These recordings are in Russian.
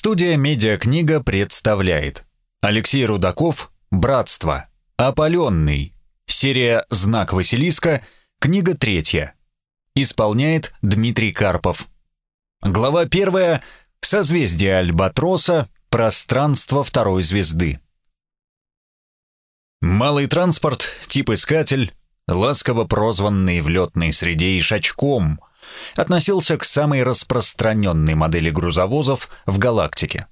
Студия «Медиакнига» представляет Алексей Рудаков «Братство», «Опаленный», серия «Знак Василиска», книга третья. Исполняет Дмитрий Карпов. Глава первая «Созвездие Альбатроса. Пространство второй звезды». Малый транспорт, тип искатель, ласково прозванный в летной среде ишачком – относился к самой распространенной модели грузовозов в галактике,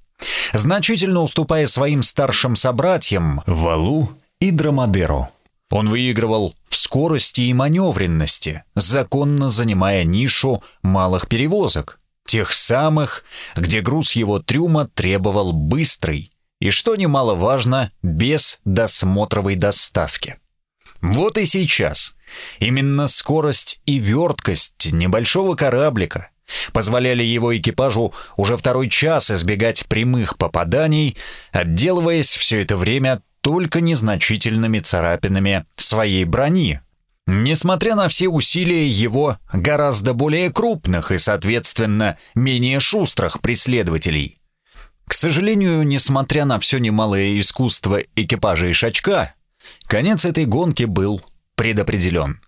значительно уступая своим старшим собратьям Валу и Драмадеру. Он выигрывал в скорости и маневренности, законно занимая нишу малых перевозок, тех самых, где груз его трюма требовал быстрой и, что немаловажно, без досмотровой доставки. Вот и сейчас именно скорость и верткость небольшого кораблика позволяли его экипажу уже второй час избегать прямых попаданий, отделываясь все это время только незначительными царапинами своей брони, несмотря на все усилия его гораздо более крупных и, соответственно, менее шустрых преследователей. К сожалению, несмотря на все немалое искусство экипажа Ишачка, Конец этой гонки был предопределен.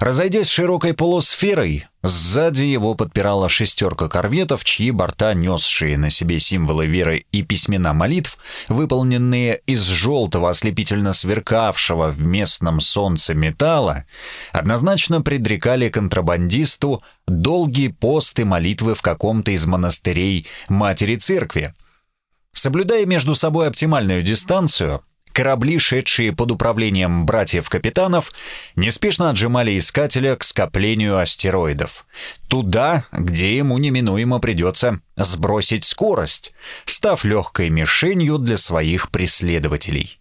Разойдясь широкой полусферой, сзади его подпирала шестерка корветов, чьи борта, несшие на себе символы веры и письмена молитв, выполненные из желтого ослепительно сверкавшего в местном солнце металла, однозначно предрекали контрабандисту долгие посты молитвы в каком-то из монастырей Матери Церкви. Соблюдая между собой оптимальную дистанцию, Корабли, шедшие под управлением братьев-капитанов, неспешно отжимали искателя к скоплению астероидов. Туда, где ему неминуемо придется сбросить скорость, став легкой мишенью для своих преследователей.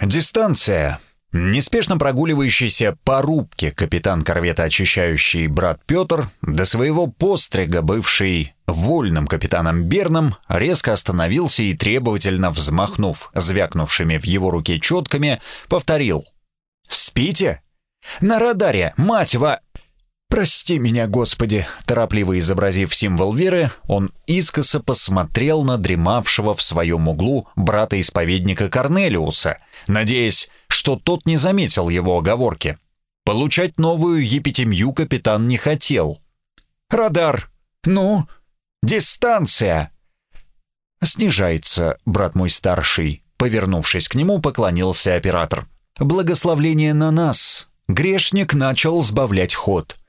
Дистанция Неспешно прогуливающийся по рубке капитан корвета очищающий брат Петр, до своего пострига бывший вольным капитаном Берном, резко остановился и требовательно взмахнув звякнувшими в его руке четками, повторил «Спите? На радаре, мать ва...» «Прости меня, Господи!» Торопливо изобразив символ веры, он искоса посмотрел на дремавшего в своем углу брата-исповедника Корнелиуса, надеясь, что тот не заметил его оговорки. Получать новую епитемью капитан не хотел. «Радар! Ну? Дистанция!» «Снижается, брат мой старший», — повернувшись к нему, поклонился оператор. «Благословление на нас!» Грешник начал сбавлять ход —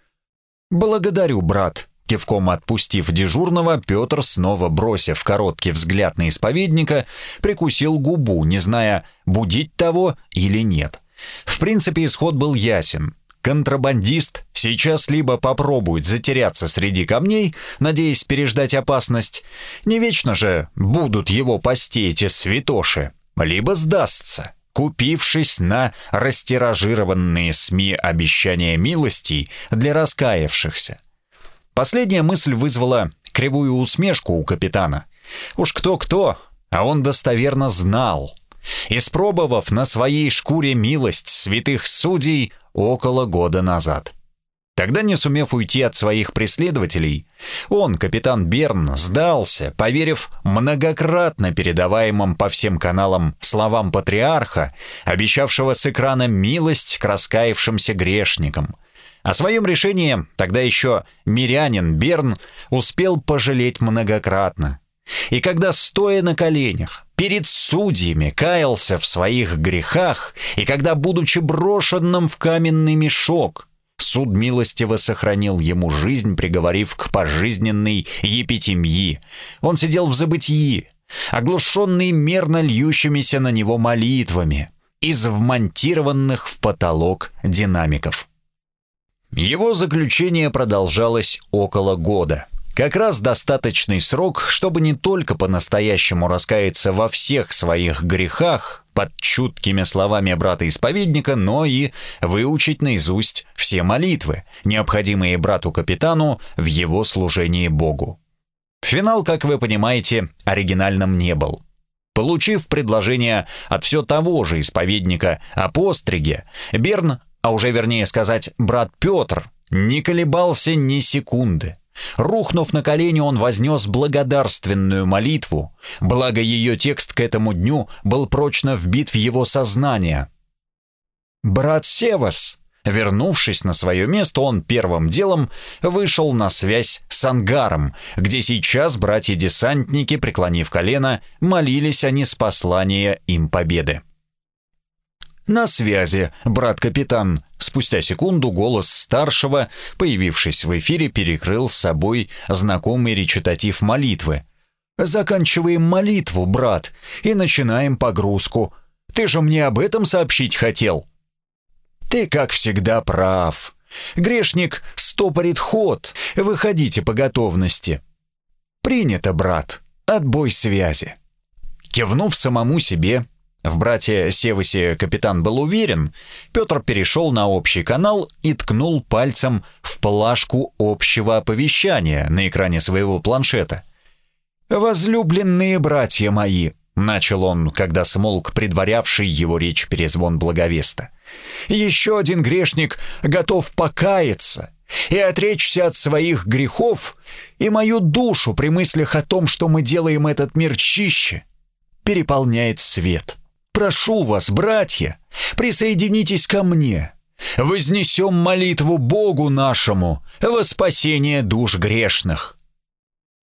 «Благодарю, брат», Кивком отпустив дежурного, Петр, снова бросив короткий взгляд на исповедника, прикусил губу, не зная, будить того или нет. В принципе, исход был ясен. Контрабандист сейчас либо попробует затеряться среди камней, надеясь переждать опасность, не вечно же будут его пасти эти святоши, либо сдастся купившись на растиражированные СМИ обещания милостей для раскаявшихся. Последняя мысль вызвала кривую усмешку у капитана. Уж кто-кто, а он достоверно знал. Испробовав на своей шкуре милость святых судей около года назад. Тогда, не сумев уйти от своих преследователей, он, капитан Берн, сдался, поверив многократно передаваемым по всем каналам словам патриарха, обещавшего с экрана милость к раскаявшимся грешникам. О своем решении тогда еще мирянин Берн успел пожалеть многократно. И когда, стоя на коленях, перед судьями каялся в своих грехах, и когда, будучи брошенным в каменный мешок, Суд милостиво сохранил ему жизнь, приговорив к пожизненной епитемьи. Он сидел в забытии, оглушенный мерно льющимися на него молитвами из вмонтированных в потолок динамиков. Его заключение продолжалось около года. Как раз достаточный срок, чтобы не только по-настоящему раскаяться во всех своих грехах, под чуткими словами брата-исповедника, но и выучить наизусть все молитвы, необходимые брату-капитану в его служении Богу. Финал, как вы понимаете, оригинальным не был. Получив предложение от все того же исповедника о постриге, Берн, а уже вернее сказать брат Петр, не колебался ни секунды – Рухнув на колени, он вознес благодарственную молитву, благо ее текст к этому дню был прочно вбит в его сознание. «Брат Севас!» Вернувшись на свое место, он первым делом вышел на связь с ангаром, где сейчас братья-десантники, преклонив колено, молились о неспослания им победы. «На связи, брат-капитан!» Спустя секунду голос старшего, появившись в эфире, перекрыл с собой знакомый речитатив молитвы. «Заканчиваем молитву, брат, и начинаем погрузку. Ты же мне об этом сообщить хотел?» «Ты, как всегда, прав. Грешник стопорит ход. Выходите по готовности». «Принято, брат. Отбой связи». Кивнув самому себе, в брате Севасе капитан был уверен. Петр перешел на общий канал и ткнул пальцем в плашку общего оповещания на экране своего планшета. «Возлюбленные братья мои», — начал он, когда смолк предварявший его речь перезвон благовеста. «Еще один грешник готов покаяться и отречься от своих грехов, и мою душу при мыслях о том, что мы делаем этот мир чище, переполняет свет». Прошу вас, братья, присоединитесь ко мне. Вознесем молитву Богу нашему во спасение душ грешных.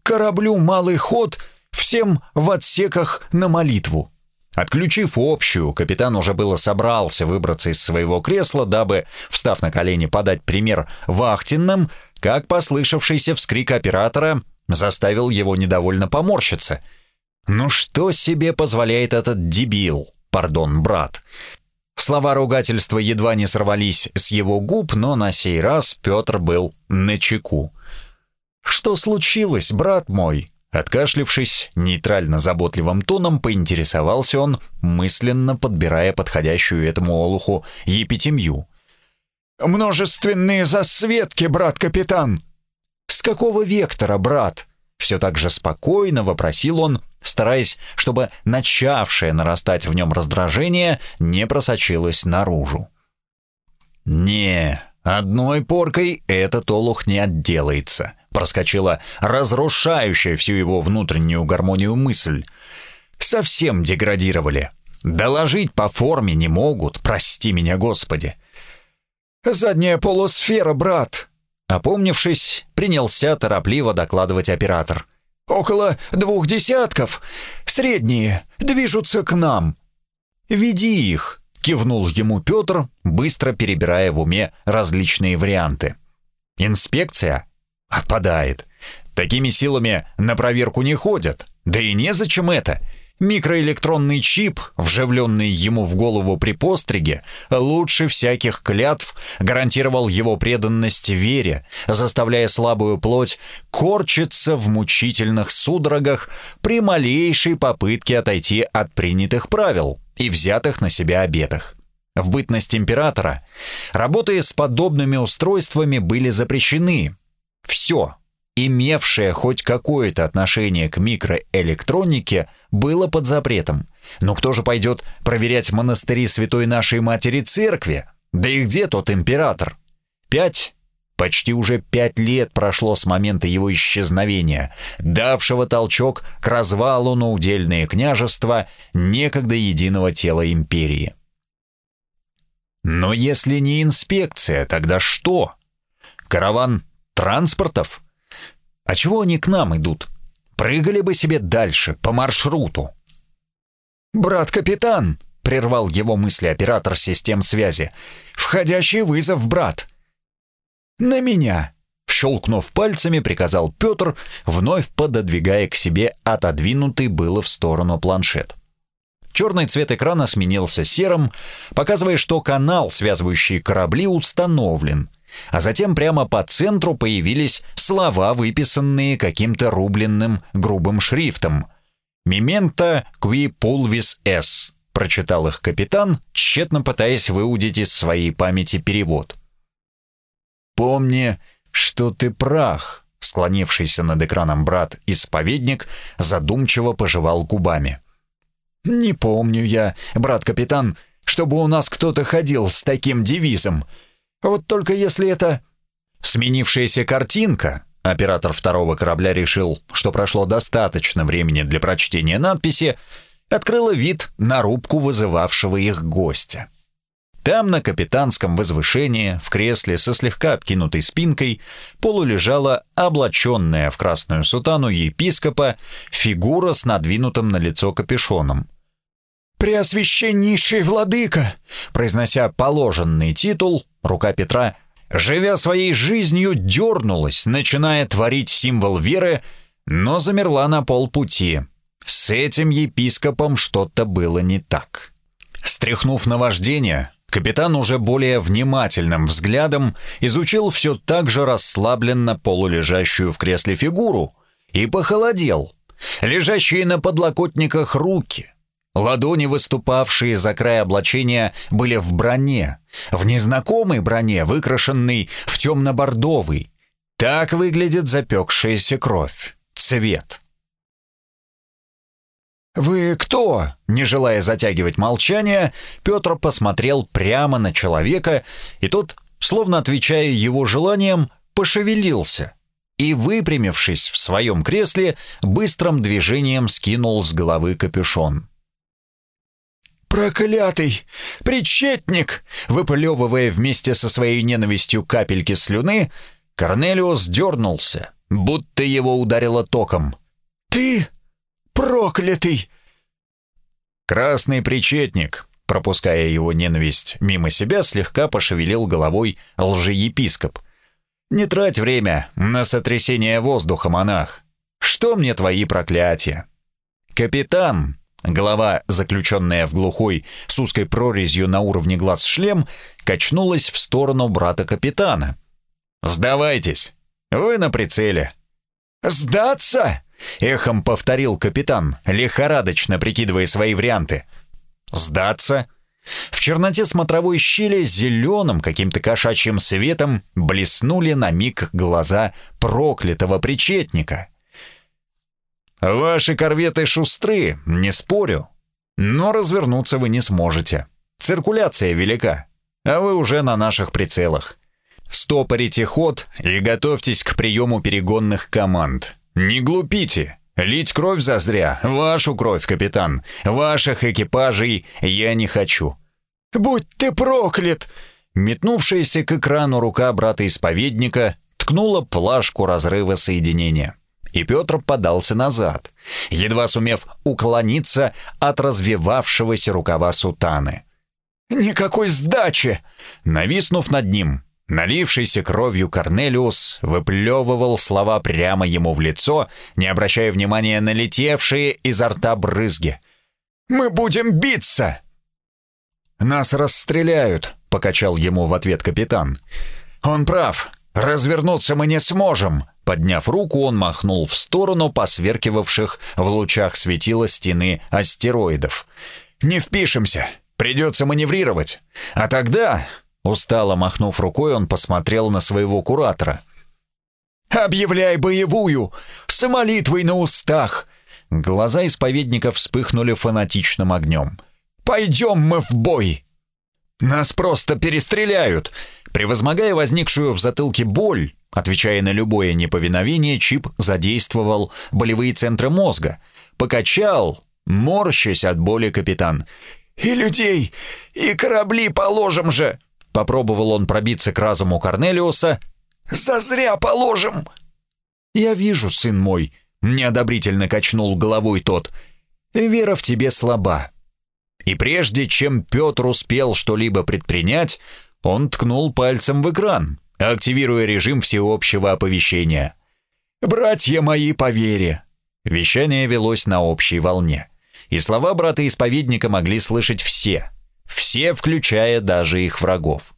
Кораблю малый ход всем в отсеках на молитву. Отключив общую, капитан уже было собрался выбраться из своего кресла, дабы, встав на колени, подать пример вахтенным, как послышавшийся вскрик оператора заставил его недовольно поморщиться. «Ну что себе позволяет этот дебил?» «Пардон, брат». Слова ругательства едва не сорвались с его губ, но на сей раз Петр был на чеку. «Что случилось, брат мой?» Откашлившись, нейтрально-заботливым тоном поинтересовался он, мысленно подбирая подходящую этому олуху епитемью. «Множественные засветки, брат-капитан!» «С какого вектора, брат?» Все так же спокойно вопросил он, стараясь, чтобы начавшее нарастать в нем раздражение не просочилось наружу. «Не, одной поркой этот олух не отделается», — проскочила разрушающая всю его внутреннюю гармонию мысль. «Совсем деградировали. Доложить по форме не могут, прости меня, Господи». «Задняя полусфера, брат!» Опомнившись, принялся торопливо докладывать оператор. Около двух десятков. Средние. Движутся к нам. Веди их, кивнул ему Петр, быстро перебирая в уме различные варианты. Инспекция отпадает. Такими силами на проверку не ходят. Да и незачем это. Микроэлектронный чип, вживленный ему в голову при постриге, лучше всяких клятв гарантировал его преданность вере, заставляя слабую плоть корчиться в мучительных судорогах при малейшей попытке отойти от принятых правил и взятых на себя обетах. В бытность императора работы с подобными устройствами были запрещены. Все, имевшее хоть какое-то отношение к микроэлектронике, было под запретом. Но кто же пойдет проверять монастыри Святой Нашей Матери Церкви? Да и где тот император? Пять? Почти уже пять лет прошло с момента его исчезновения, давшего толчок к развалу на удельные княжества некогда единого тела империи. Но если не инспекция, тогда что? Караван транспортов? А чего они к нам идут? Прыгали бы себе дальше, по маршруту. «Брат-капитан!» — прервал его мысли оператор систем связи. «Входящий вызов, брат!» «На меня!» — щелкнув пальцами, приказал Петр, вновь пододвигая к себе отодвинутый было в сторону планшет. Черный цвет экрана сменился серым, показывая, что канал, связывающий корабли, установлен — а затем прямо по центру появились слова, выписанные каким-то рубленным грубым шрифтом. «Мемента qui pulvis es», — прочитал их капитан, тщетно пытаясь выудить из своей памяти перевод. «Помни, что ты прах», — склонившийся над экраном брат-исповедник задумчиво пожевал губами. «Не помню я, брат-капитан, чтобы у нас кто-то ходил с таким девизом», вот только если это сменившаяся картинка, оператор второго корабля решил, что прошло достаточно времени для прочтения надписи, открыла вид на рубку вызывавшего их гостя. Там, на капитанском возвышении, в кресле со слегка откинутой спинкой, полулежала облаченная в красную сутану епископа фигура с надвинутым на лицо капюшоном. «Преосвященнейший владыка!» Произнося положенный титул, рука Петра, живя своей жизнью, дернулась, начиная творить символ веры, но замерла на полпути. С этим епископом что-то было не так. Стряхнув наваждение, Капитан уже более внимательным взглядом изучил все так же расслабленно полулежащую в кресле фигуру и похолодел. Лежащие на подлокотниках руки, ладони, выступавшие за край облачения, были в броне, в незнакомой броне, выкрашенной в темно-бордовый. Так выглядит запекшаяся кровь, цвет. «Вы кто?» Не желая затягивать молчание, Петр посмотрел прямо на человека, и тот, словно отвечая его желаниям, пошевелился и, выпрямившись в своем кресле, быстрым движением скинул с головы капюшон. «Проклятый! Причетник!» Выплевывая вместе со своей ненавистью капельки слюны, Корнелиус дернулся, будто его ударило током. «Ты проклятый!» Красный причетник, пропуская его ненависть мимо себя, слегка пошевелил головой лжеепископ. «Не трать время на сотрясение воздуха, монах. Что мне твои проклятия?» «Капитан!» Голова, заключенная в глухой, с узкой прорезью на уровне глаз шлем, качнулась в сторону брата капитана. «Сдавайтесь! Вы на прицеле!» «Сдаться?» Эхом повторил капитан, лихорадочно прикидывая свои варианты. «Сдаться?» В черноте смотровой щели зеленым каким-то кошачьим светом блеснули на миг глаза проклятого причетника. «Ваши корветы шустры, не спорю, но развернуться вы не сможете. Циркуляция велика, а вы уже на наших прицелах. Стопорите ход и готовьтесь к приему перегонных команд. «Не глупите! Лить кровь зазря! Вашу кровь, капитан! Ваших экипажей я не хочу!» «Будь ты проклят!» Метнувшаяся к экрану рука брата-исповедника ткнула плашку разрыва соединения. И Петр подался назад, едва сумев уклониться от развивавшегося рукава сутаны. «Никакой сдачи!» Нависнув над ним, Налившийся кровью Корнелиус выплевывал слова прямо ему в лицо, не обращая внимания на летевшие изо рта брызги. «Мы будем биться!» «Нас расстреляют», — покачал ему в ответ капитан. «Он прав. Развернуться мы не сможем». Подняв руку, он махнул в сторону посверкивавших в лучах светила стены астероидов. «Не впишемся. Придется маневрировать. А тогда Устало махнув рукой, он посмотрел на своего куратора. «Объявляй боевую! С молитвой на устах!» Глаза исповедника вспыхнули фанатичным огнем. «Пойдем мы в бой!» «Нас просто перестреляют!» Превозмогая возникшую в затылке боль, отвечая на любое неповиновение, Чип задействовал болевые центры мозга. Покачал, морщась от боли капитан. «И людей, и корабли положим же!» Попробовал он пробиться к разуму Корнелиуса. «Зазря положим!» «Я вижу, сын мой», — неодобрительно качнул головой тот. «Вера в тебе слаба». И прежде чем Петр успел что-либо предпринять, он ткнул пальцем в экран, активируя режим всеобщего оповещения. «Братья мои по вере!» Вещание велось на общей волне, и слова брата-исповедника могли слышать все — все, включая даже их врагов.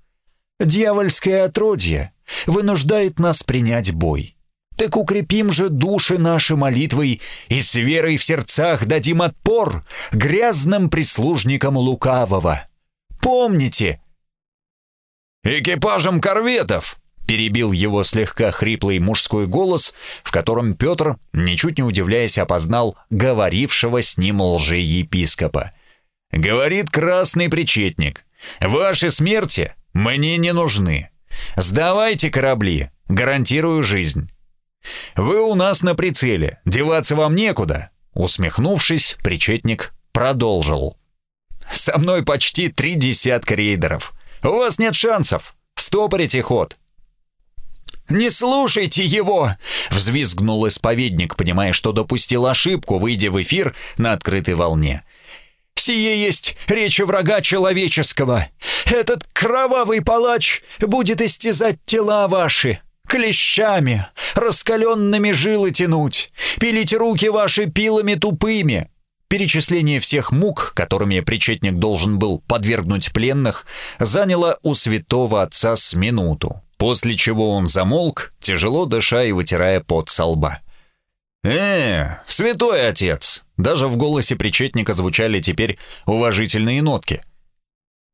Дьявольское отродье вынуждает нас принять бой. Так укрепим же души наши молитвой и с верой в сердцах дадим отпор грязным прислужникам лукавого. Помните!» «Экипажем корветов!» — перебил его слегка хриплый мужской голос, в котором Петр, ничуть не удивляясь, опознал говорившего с ним лжеепископа. Говорит красный причетник. Ваши смерти мне не нужны. Сдавайте корабли, гарантирую жизнь. «Вы у нас на прицеле, деваться вам некуда!» Усмехнувшись, причетник продолжил. «Со мной почти три десятка рейдеров. У вас нет шансов. Стопорите ход». «Не слушайте его!» — взвизгнул исповедник, понимая, что допустил ошибку, выйдя в эфир на открытой волне. «Сие есть речь врага человеческого. Этот кровавый палач будет истязать тела ваши, клещами, раскаленными жилы тянуть, пилить руки ваши пилами тупыми». Перечисление всех мук, которыми причетник должен был подвергнуть пленных, заняло у святого отца с минуту, после чего он замолк, тяжело дыша и вытирая пот со лба. «Э, святой отец!» Даже в голосе причетника звучали теперь уважительные нотки.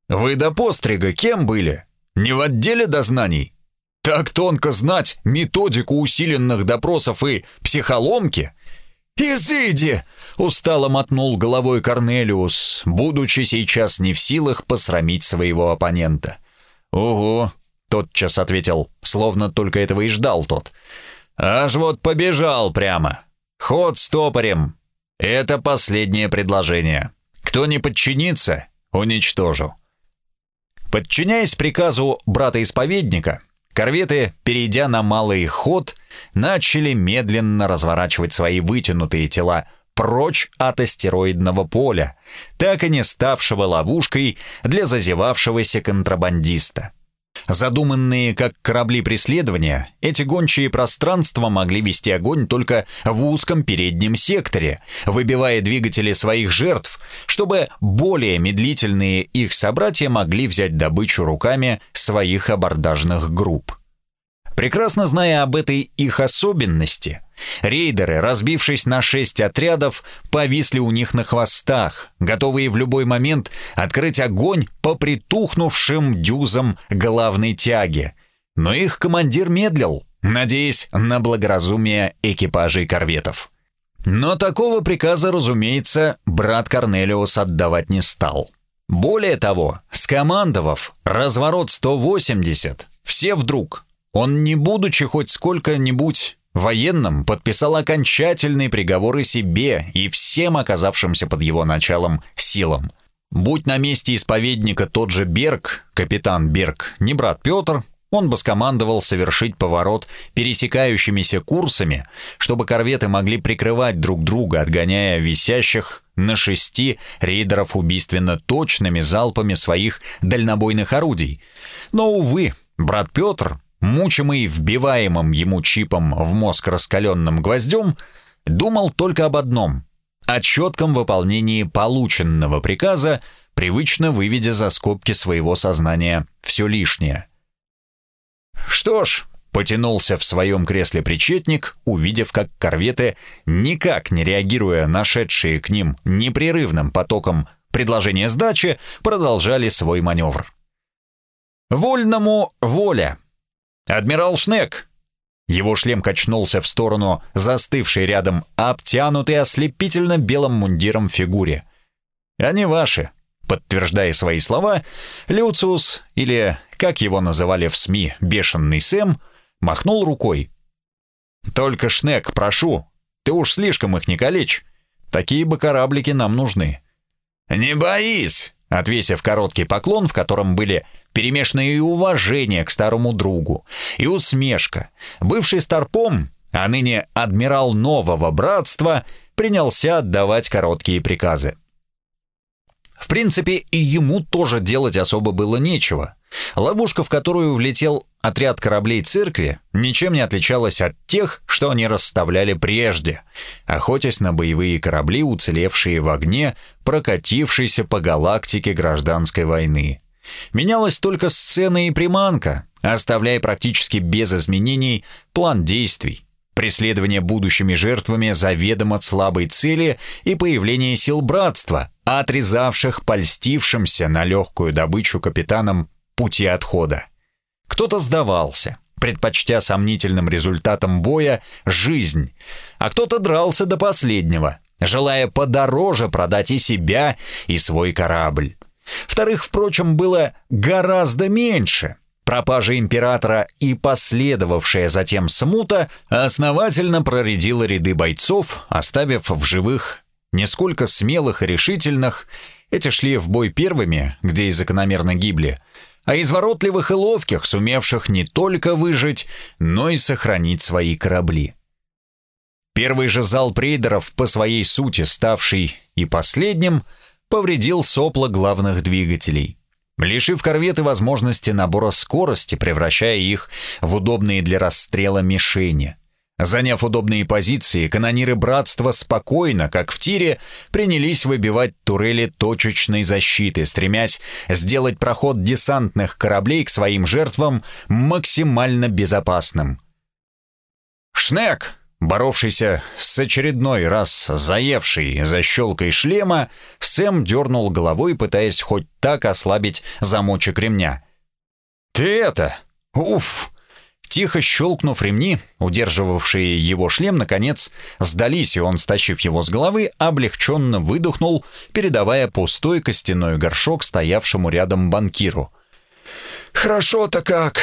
«Вы до пострига кем были? Не в отделе дознаний?» Так тонко знать методику усиленных допросов и психоломки? «Изыди!» — устало мотнул головой Корнелиус, будучи сейчас не в силах посрамить своего оппонента. «Ого!» — тотчас ответил, словно только этого и ждал тот. «Аж вот побежал прямо. Ход стопорем. Это последнее предложение. Кто не подчинится, уничтожу». Подчиняясь приказу брата-исповедника, Корветы, перейдя на малый ход, начали медленно разворачивать свои вытянутые тела прочь от астероидного поля, так и не ставшего ловушкой для зазевавшегося контрабандиста. Задуманные как корабли преследования, эти гончие пространства могли вести огонь только в узком переднем секторе, выбивая двигатели своих жертв, чтобы более медлительные их собратья могли взять добычу руками своих абордажных групп. Прекрасно зная об этой их особенности, рейдеры, разбившись на шесть отрядов, повисли у них на хвостах, готовые в любой момент открыть огонь по притухнувшим дюзам главной тяги. Но их командир медлил, надеясь на благоразумие экипажей корветов. Но такого приказа, разумеется, брат Корнелиус отдавать не стал. Более того, скомандовав разворот 180, все вдруг он, не будучи хоть сколько-нибудь военным, подписал окончательный приговор и себе, и всем оказавшимся под его началом силам. Будь на месте исповедника тот же Берг, капитан Берг, не брат Петр, он бы скомандовал совершить поворот пересекающимися курсами, чтобы корветы могли прикрывать друг друга, отгоняя висящих на шести рейдеров убийственно точными залпами своих дальнобойных орудий. Но, увы, брат Петр мучимый вбиваемым ему чипом в мозг раскаленным гвоздем, думал только об одном — о четком выполнении полученного приказа, привычно выведя за скобки своего сознания все лишнее. «Что ж», — потянулся в своем кресле причетник, увидев, как корветы, никак не реагируя на шедшие к ним непрерывным потоком предложения сдачи, продолжали свой маневр. «Вольному воля», «Адмирал Шнек!» Его шлем качнулся в сторону застывшей рядом обтянутой ослепительно белым мундиром фигуре. «Они ваши», подтверждая свои слова, Люциус, или, как его называли в СМИ, «бешеный Сэм», махнул рукой. «Только, Шнек, прошу, ты уж слишком их не калечь. Такие бы кораблики нам нужны». «Не боись!» Отвесив короткий поклон, в котором были перемешанное и уважение к старому другу, и усмешка. Бывший старпом, а ныне адмирал нового братства, принялся отдавать короткие приказы. В принципе, и ему тоже делать особо было нечего. Ловушка, в которую влетел отряд кораблей церкви, ничем не отличалась от тех, что они расставляли прежде, охотясь на боевые корабли, уцелевшие в огне, прокатившиеся по галактике гражданской войны. Менялась только сцена и приманка, оставляя практически без изменений план действий, преследование будущими жертвами заведомо слабой цели и появление сил братства, отрезавших польстившимся на легкую добычу капитанам пути отхода. Кто-то сдавался, предпочтя сомнительным результатам боя жизнь, а кто-то дрался до последнего, желая подороже продать и себя, и свой корабль. Вторых, впрочем, было гораздо меньше, пропажа императора и последовавшая затем смута основательно проредила ряды бойцов, оставив в живых несколько смелых и решительных, эти шли в бой первыми, где и закономерно гибли, а изворотливых и ловких, сумевших не только выжить, но и сохранить свои корабли. Первый же зал прейдеров, по своей сути ставший и последним, повредил сопла главных двигателей, лишив корветы возможности набора скорости, превращая их в удобные для расстрела мишени. Заняв удобные позиции, канониры братства спокойно, как в тире, принялись выбивать турели точечной защиты, стремясь сделать проход десантных кораблей к своим жертвам максимально безопасным. «Шнек!» Боровшийся с очередной раз заевший за щелкой шлема, Сэм дернул головой, пытаясь хоть так ослабить замочек ремня. «Ты это! Уф!» Тихо щелкнув ремни, удерживавшие его шлем, наконец, сдались, и он, стащив его с головы, облегченно выдохнул, передавая пустой костяной горшок стоявшему рядом банкиру. «Хорошо-то как!»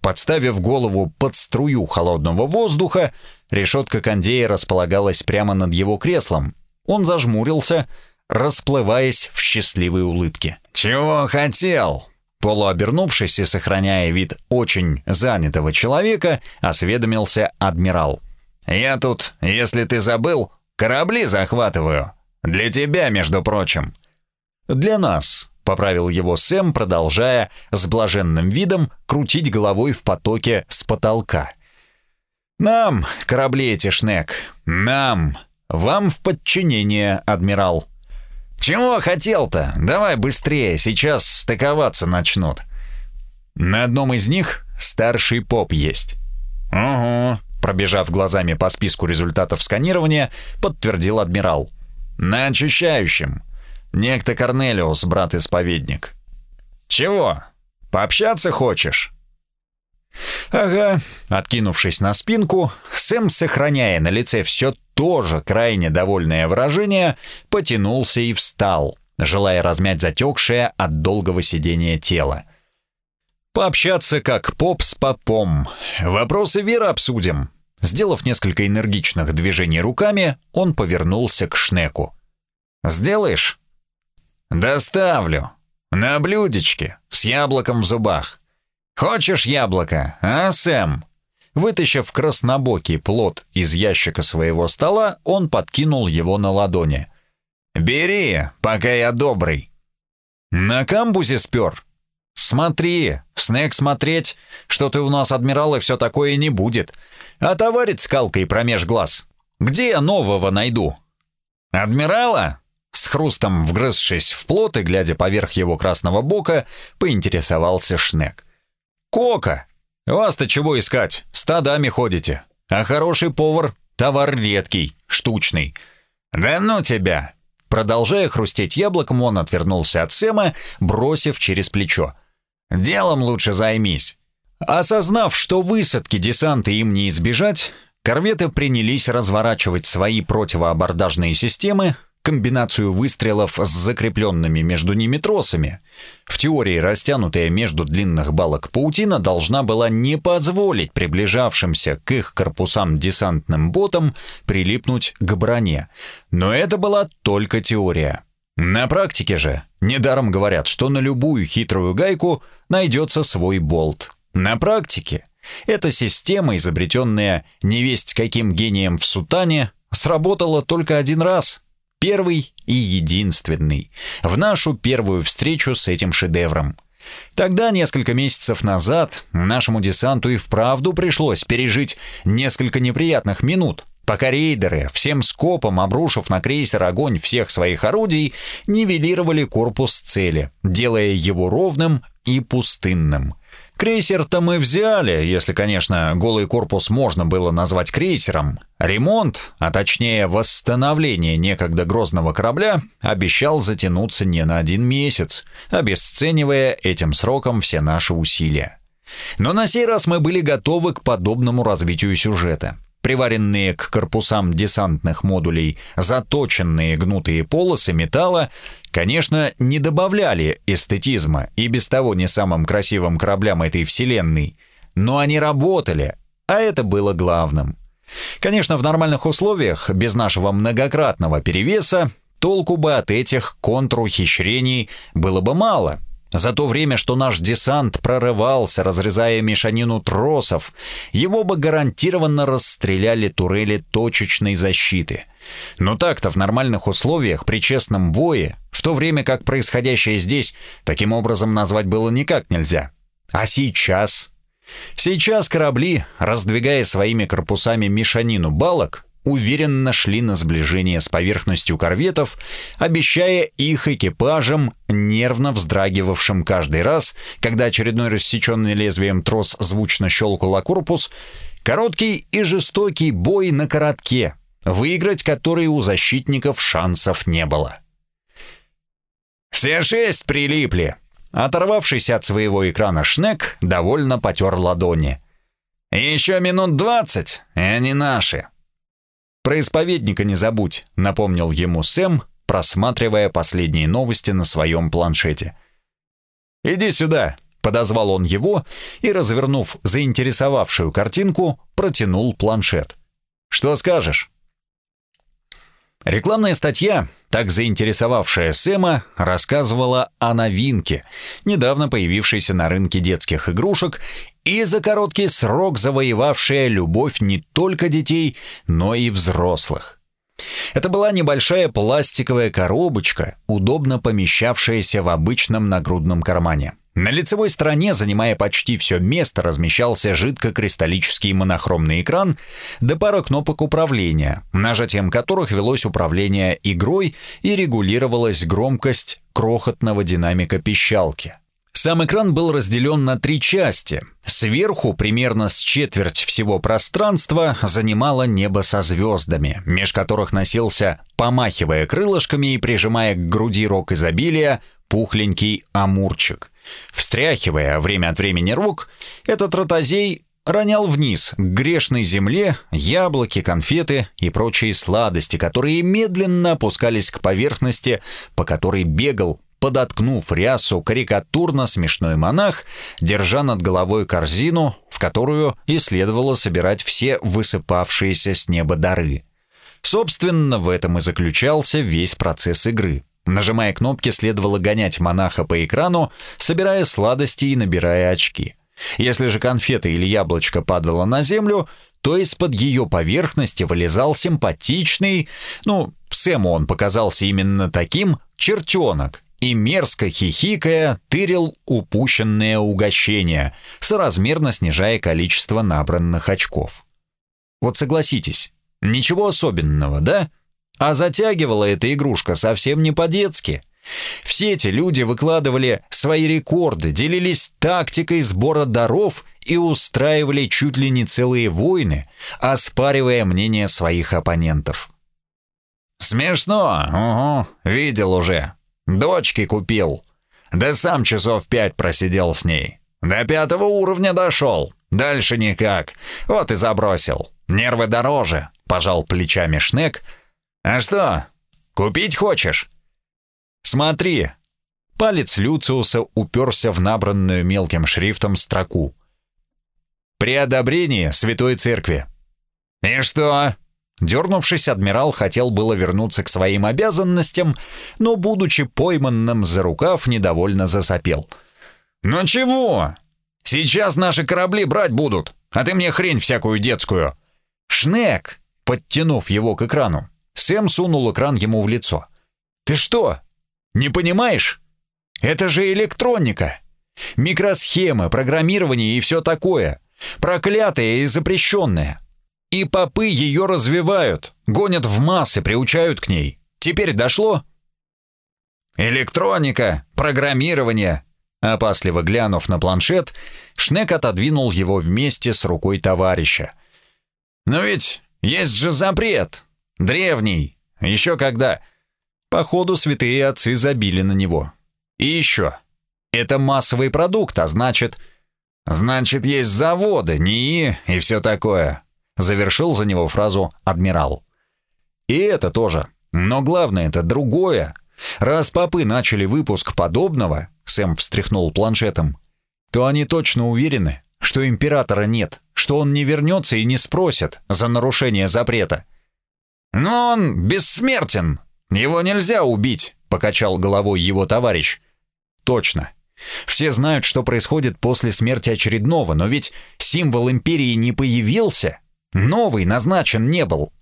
Подставив голову под струю холодного воздуха, решетка кондея располагалась прямо над его креслом. Он зажмурился, расплываясь в счастливой улыбке. «Чего хотел?» Полуобернувшись и сохраняя вид очень занятого человека, осведомился адмирал. «Я тут, если ты забыл, корабли захватываю. Для тебя, между прочим». «Для нас», — поправил его Сэм, продолжая с блаженным видом крутить головой в потоке с потолка. «Нам, корабли эти, Шнек, нам, вам в подчинение, адмирал». «Чего хотел-то? Давай быстрее, сейчас стыковаться начнут». На одном из них старший поп есть. «Угу», пробежав глазами по списку результатов сканирования, подтвердил адмирал. «На очищающем. Некто Корнелиус, брат-исповедник». «Чего? Пообщаться хочешь?» Ага, откинувшись на спинку, Сэм, сохраняя на лице все то же крайне довольное выражение, потянулся и встал, желая размять затекшее от долгого сидения тело. Пообщаться как поп с попом. Вопросы веры обсудим. Сделав несколько энергичных движений руками, он повернулся к Шнеку. «Сделаешь?» «Доставлю. На блюдечке, с яблоком в зубах. «Хочешь яблоко, а, Сэм?» Вытащив краснобокий плод из ящика своего стола, он подкинул его на ладони. «Бери, пока я добрый». «На камбузе спер?» «Смотри, снег смотреть, что ты у нас адмирал и все такое не будет. А товарить скалкой промеж глаз. Где я нового найду?» «Адмирала?» С хрустом вгрызшись в плот и глядя поверх его красного бока, поинтересовался Шнек. «Кока! Вас-то чего искать? Стадами ходите. А хороший повар — товар редкий, штучный. Да ну тебя!» Продолжая хрустеть яблоком, он отвернулся от Сэма, бросив через плечо. «Делом лучше займись». Осознав, что высадки десанта им не избежать, корветы принялись разворачивать свои противоабордажные системы, комбинацию выстрелов с закрепленными между ними тросами. В теории растянутая между длинных балок паутина должна была не позволить приближавшимся к их корпусам десантным ботам прилипнуть к броне. Но это была только теория. На практике же недаром говорят, что на любую хитрую гайку найдется свой болт. На практике эта система, изобретенная невесть каким гением в сутане, сработала только один раз — Первый и единственный. В нашу первую встречу с этим шедевром. Тогда, несколько месяцев назад, нашему десанту и вправду пришлось пережить несколько неприятных минут, пока рейдеры, всем скопом обрушив на крейсер огонь всех своих орудий, нивелировали корпус цели, делая его ровным и пустынным. Крейсер-то мы взяли, если, конечно, голый корпус можно было назвать крейсером. Ремонт, а точнее восстановление некогда грозного корабля, обещал затянуться не на один месяц, обесценивая этим сроком все наши усилия. Но на сей раз мы были готовы к подобному развитию сюжета. Приваренные к корпусам десантных модулей заточенные гнутые полосы металла, конечно, не добавляли эстетизма и без того не самым красивым кораблям этой вселенной, но они работали, а это было главным. Конечно, в нормальных условиях, без нашего многократного перевеса, толку бы от этих контрухищрений было бы мало – за то время, что наш десант прорывался, разрезая мешанину тросов, его бы гарантированно расстреляли турели точечной защиты. Но так-то в нормальных условиях, при честном бое, в то время как происходящее здесь, таким образом назвать было никак нельзя. А сейчас? Сейчас корабли, раздвигая своими корпусами мешанину балок, уверенно шли на сближение с поверхностью корветов, обещая их экипажам, нервно вздрагивавшим каждый раз, когда очередной рассеченный лезвием трос звучно щелкал о корпус, короткий и жестокий бой на коротке, выиграть который у защитников шансов не было. «Все шесть прилипли!» Оторвавшись от своего экрана Шнек довольно потер ладони. «Еще минут двадцать, и они наши!» «Про исповедника не забудь», — напомнил ему Сэм, просматривая последние новости на своем планшете. «Иди сюда», — подозвал он его и, развернув заинтересовавшую картинку, протянул планшет. «Что скажешь?» Рекламная статья, так заинтересовавшая Сэма, рассказывала о новинке, недавно появившейся на рынке детских игрушек и за короткий срок завоевавшая любовь не только детей, но и взрослых. Это была небольшая пластиковая коробочка, удобно помещавшаяся в обычном нагрудном кармане. На лицевой стороне, занимая почти все место, размещался жидкокристаллический монохромный экран да пара кнопок управления, нажатием которых велось управление игрой и регулировалась громкость крохотного динамика пищалки. Сам экран был разделен на три части. Сверху, примерно с четверть всего пространства, занимало небо со звездами, меж которых носился, помахивая крылышками и прижимая к груди рог изобилия, пухленький амурчик. Встряхивая время от времени рог, этот ротозей ронял вниз к грешной земле яблоки, конфеты и прочие сладости, которые медленно опускались к поверхности, по которой бегал подоткнув рясу карикатурно-смешной монах, держа над головой корзину, в которую и следовало собирать все высыпавшиеся с неба дары. Собственно, в этом и заключался весь процесс игры. Нажимая кнопки, следовало гонять монаха по экрану, собирая сладости и набирая очки. Если же конфета или яблочко падало на землю, то из-под ее поверхности вылезал симпатичный, ну, Сэму он показался именно таким, чертенок, и мерзко хихикая тырил упущенное угощение, соразмерно снижая количество набранных очков. Вот согласитесь, ничего особенного, да? А затягивала эта игрушка совсем не по-детски. Все эти люди выкладывали свои рекорды, делились тактикой сбора даров и устраивали чуть ли не целые войны, оспаривая мнение своих оппонентов. «Смешно, угу, видел уже», Дочки купил. Да сам часов пять просидел с ней. До пятого уровня дошел. Дальше никак. Вот и забросил. Нервы дороже, пожал плечами Шнек. А что, купить хочешь? Смотри. Палец Люциуса уперся в набранную мелким шрифтом строку. При одобрении Святой Церкви. И что? Дернувшись, адмирал хотел было вернуться к своим обязанностям, но, будучи пойманным за рукав, недовольно засопел. «Ну чего? Сейчас наши корабли брать будут, а ты мне хрень всякую детскую!» «Шнек!» — подтянув его к экрану, Сэм сунул экран ему в лицо. «Ты что, не понимаешь? Это же электроника! Микросхемы, программирование и все такое. Проклятое и запрещенное!» И попы ее развивают, гонят в массы, приучают к ней. Теперь дошло? Электроника, программирование. Опасливо глянув на планшет, Шнек отодвинул его вместе с рукой товарища. Но ведь есть же запрет. Древний. Еще когда. Походу, святые отцы забили на него. И еще. Это массовый продукт, а значит... Значит, есть заводы, НИИ и все такое. Завершил за него фразу адмирал. И это тоже. Но главное это другое. Раз попы начали выпуск подобного, Сэм встряхнул планшетом, то они точно уверены, что императора нет, что он не вернется и не спросит за нарушение запрета. «Но он бессмертен! Его нельзя убить!» — покачал головой его товарищ. «Точно. Все знают, что происходит после смерти очередного, но ведь символ империи не появился, новый назначен не был».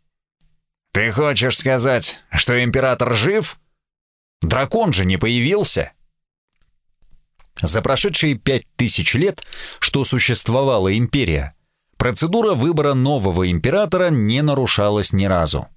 «Ты хочешь сказать, что император жив?» «Дракон же не появился!» За прошедшие пять тысяч лет, что существовала империя, процедура выбора нового императора не нарушалась ни разу.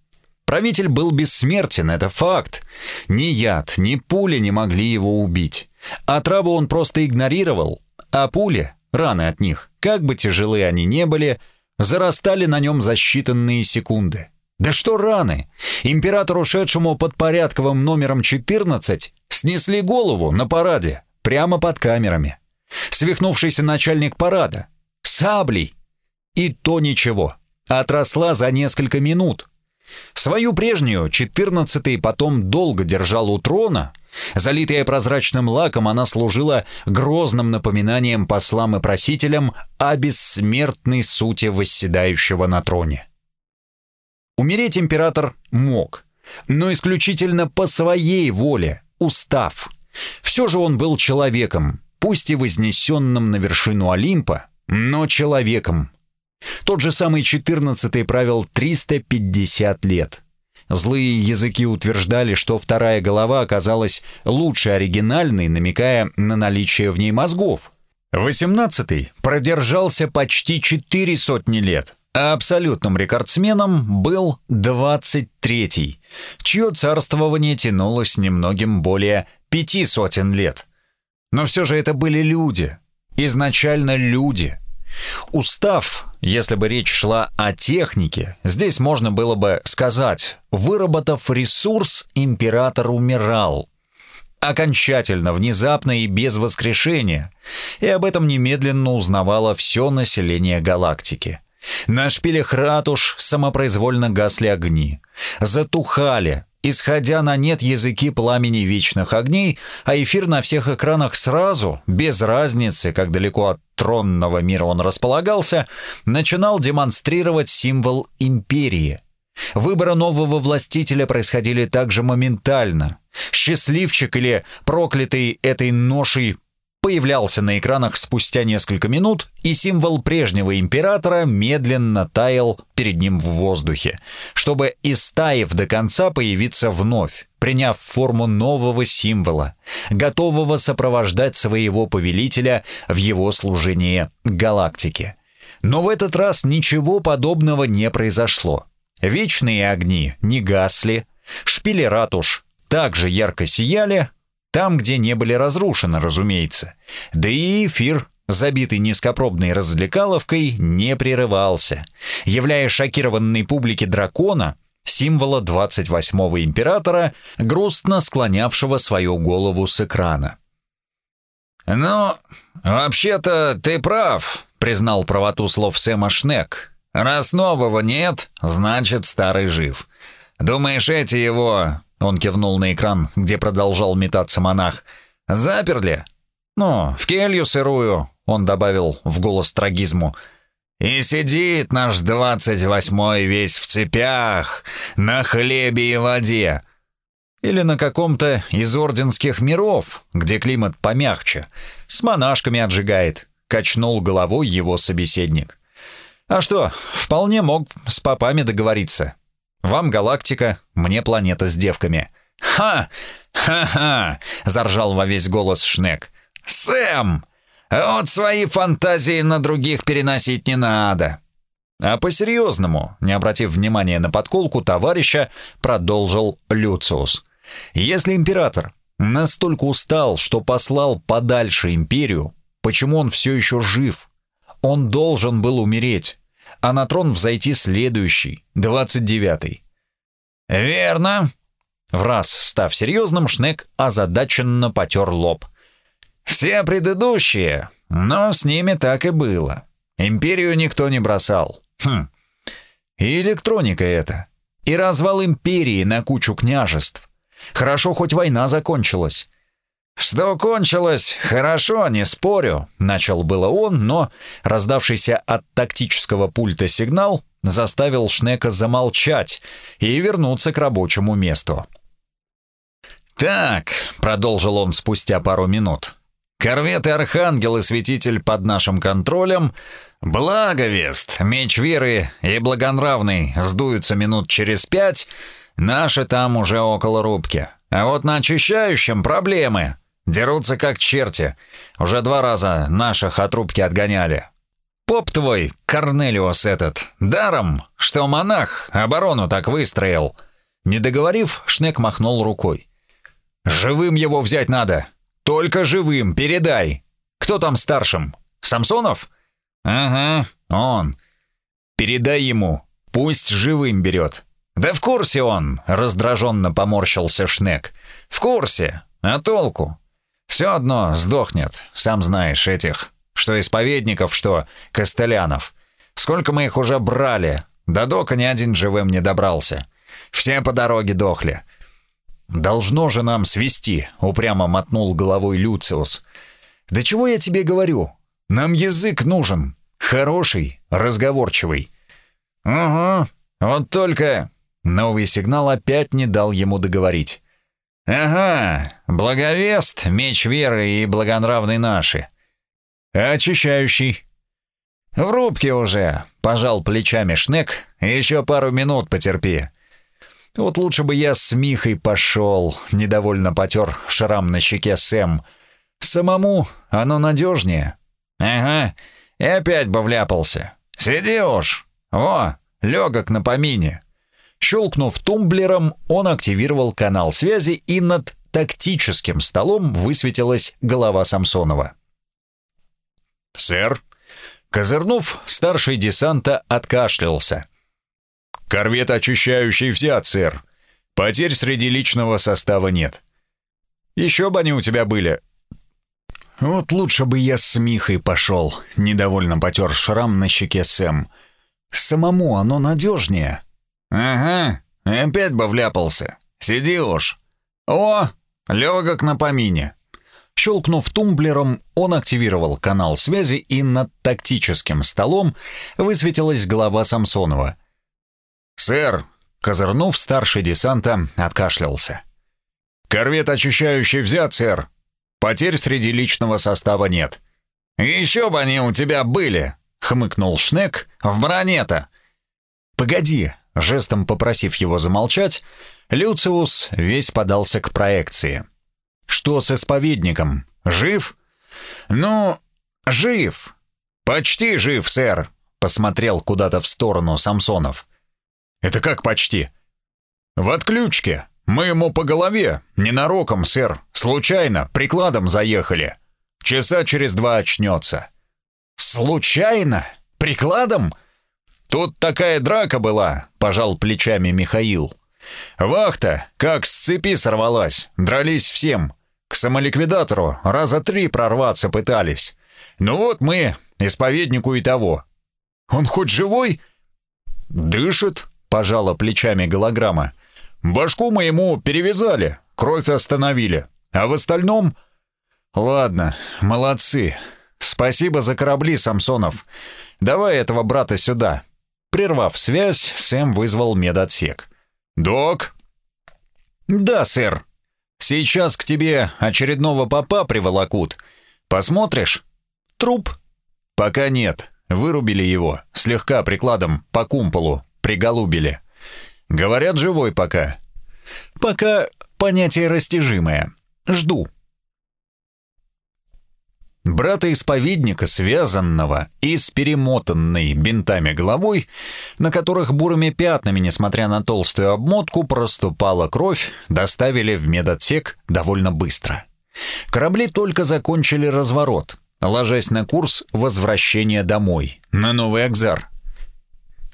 Правитель был бессмертен, это факт. Ни яд, ни пули не могли его убить. Отраву он просто игнорировал, а пули, раны от них, как бы тяжелые они не были, зарастали на нем за считанные секунды. Да что раны? Императору, шедшему под порядковым номером 14, снесли голову на параде, прямо под камерами. Свихнувшийся начальник парада. Саблей. И то ничего. Отросла за несколько минут. Свою прежнюю, четырнадцатый, потом долго держал у трона. Залитая прозрачным лаком, она служила грозным напоминанием послам и просителям о бессмертной сути восседающего на троне. Умереть император мог, но исключительно по своей воле, устав – все же он был человеком, пусть и вознесенным на вершину Олимпа, но человеком. Тот же самый четырнадцатый правил 350 лет. Злые языки утверждали, что вторая голова оказалась лучше оригинальной, намекая на наличие в ней мозгов. Восемнадцатый продержался почти четыре сотни лет, а абсолютным рекордсменом был 23-й, чье царствование тянулось немногим более пяти сотен лет. Но все же это были люди, изначально люди. Устав, если бы речь шла о технике, здесь можно было бы сказать, выработав ресурс, император умирал. Окончательно, внезапно и без воскрешения. И об этом немедленно узнавало все население галактики. На шпилях ратуш самопроизвольно гасли огни. Затухали, исходя на нет языки пламени вечных огней, а эфир на всех экранах сразу, без разницы, как далеко от тронного мира он располагался, начинал демонстрировать символ империи. Выборы нового властителя происходили также моментально. Счастливчик или проклятый этой ношей появлялся на экранах спустя несколько минут, и символ прежнего императора медленно таял перед ним в воздухе, чтобы, истаив до конца, появиться вновь, приняв форму нового символа, готового сопровождать своего повелителя в его служении галактике. Но в этот раз ничего подобного не произошло. Вечные огни не гасли, шпили ратуш также ярко сияли, там, где не были разрушены, разумеется. Да и эфир, забитый низкопробной развлекаловкой, не прерывался, являя шокированной публике дракона символа 28-го императора, грустно склонявшего свою голову с экрана. «Ну, вообще-то ты прав», — признал правоту слов Сэма Шнек. «Раз нового нет, значит, старый жив. Думаешь, эти его он кивнул на экран, где продолжал метаться монах. «Заперли?» «Ну, в келью сырую», — он добавил в голос трагизму. «И сидит наш двадцать восьмой весь в цепях, на хлебе и воде». Или на каком-то из орденских миров, где климат помягче, с монашками отжигает, качнул головой его собеседник. А что, вполне мог с попами договориться. Вам галактика, мне планета с девками». «Ха! Ха-ха!» — заржал во весь голос Шнек. «Сэм! Вот свои фантазии на других переносить не надо!» А по-серьезному, не обратив внимания на подколку товарища, продолжил Люциус. «Если император настолько устал, что послал подальше империю, почему он все еще жив? Он должен был умереть а на трон взойти следующий, двадцать девятый. «Верно!» В раз, став серьезным, Шнек озадаченно потер лоб. «Все предыдущие, но с ними так и было. Империю никто не бросал. Хм. И электроника это. И развал империи на кучу княжеств. Хорошо, хоть война закончилась. «Что кончилось? Хорошо, не спорю», — начал было он, но раздавшийся от тактического пульта сигнал заставил Шнека замолчать и вернуться к рабочему месту. «Так», — продолжил он спустя пару минут, — «корветы Архангел и Святитель под нашим контролем, Благовест, Меч Веры и Благонравный сдуются минут через пять, наши там уже около рубки. А вот на очищающем проблемы. Дерутся как черти. Уже два раза наших от рубки отгоняли. Поп твой, Корнелиус этот, даром, что монах оборону так выстроил». Не договорив, Шнек махнул рукой. «Живым его взять надо. Только живым, передай. Кто там старшим? Самсонов?» «Ага, он. Передай ему, пусть живым берет». «Да в курсе он!» — раздраженно поморщился Шнек. «В курсе. А толку? Все одно сдохнет, сам знаешь, этих, что исповедников, что костылянов. Сколько мы их уже брали, до дока ни один живым не добрался. Все по дороге дохли. «Должно же нам свести», — упрямо мотнул головой Люциус. «Да чего я тебе говорю? Нам язык нужен. Хороший, разговорчивый». «Угу, вот только...» Новый сигнал опять не дал ему договорить. «Ага, благовест, меч веры и благонравный наши». «Очищающий». «В рубке уже», — пожал плечами Шнек. «Еще пару минут потерпи». «Вот лучше бы я с Михой пошел», — недовольно потер шрам на щеке Сэм. «Самому оно надежнее». «Ага, и опять бы вляпался. Сиди уж. Во, легок на помине». Щелкнув тумблером, он активировал канал связи, и над тактическим столом высветилась голова Самсонова. «Сэр?» Козырнув, старший десанта откашлялся. «Корвет очищающий взят, сэр. Потерь среди личного состава нет. Еще бы они у тебя были». «Вот лучше бы я с Михой пошел», — недовольно потер шрам на щеке Сэм. «Самому оно надежнее». «Ага, опять бы вляпался. Сиди уж. О, легок на помине». Щелкнув тумблером, он активировал канал связи, и над тактическим столом высветилась голова Самсонова. «Сэр!» — козырнув, старший десанта откашлялся. «Корвет очищающий взят, сэр. Потерь среди личного состава нет». «Еще бы они у тебя были!» — хмыкнул Шнек. «В броне-то!» «Погоди!» Жестом попросив его замолчать, Люциус весь подался к проекции. «Что с исповедником? Жив?» «Ну, жив. Почти жив, сэр», — посмотрел куда-то в сторону Самсонов. «Это как почти?» «В отключке. Мы ему по голове. Ненароком, сэр. Случайно, прикладом заехали. Часа через два очнется». «Случайно? Прикладом?» «Тут такая драка была», — пожал плечами Михаил. «Вахта, как с цепи сорвалась, дрались всем. К самоликвидатору раза три прорваться пытались. Ну вот мы, исповеднику и того. Он хоть живой?» «Дышит», — пожала плечами голограмма. «Башку мы ему перевязали, кровь остановили. А в остальном...» «Ладно, молодцы. Спасибо за корабли, Самсонов. Давай этого брата сюда». Прервав связь, Сэм вызвал медотсек. «Док?» «Да, сэр. Сейчас к тебе очередного папа приволокут. Посмотришь?» «Труп?» «Пока нет. Вырубили его. Слегка прикладом по кумполу. Приголубили. Говорят, живой пока». «Пока понятие растяжимое. Жду». Брата-исповедника, связанного и с перемотанной бинтами головой, на которых бурыми пятнами, несмотря на толстую обмотку, проступала кровь, доставили в медотсек довольно быстро. Корабли только закончили разворот, ложась на курс возвращения домой, на Новый Акзар.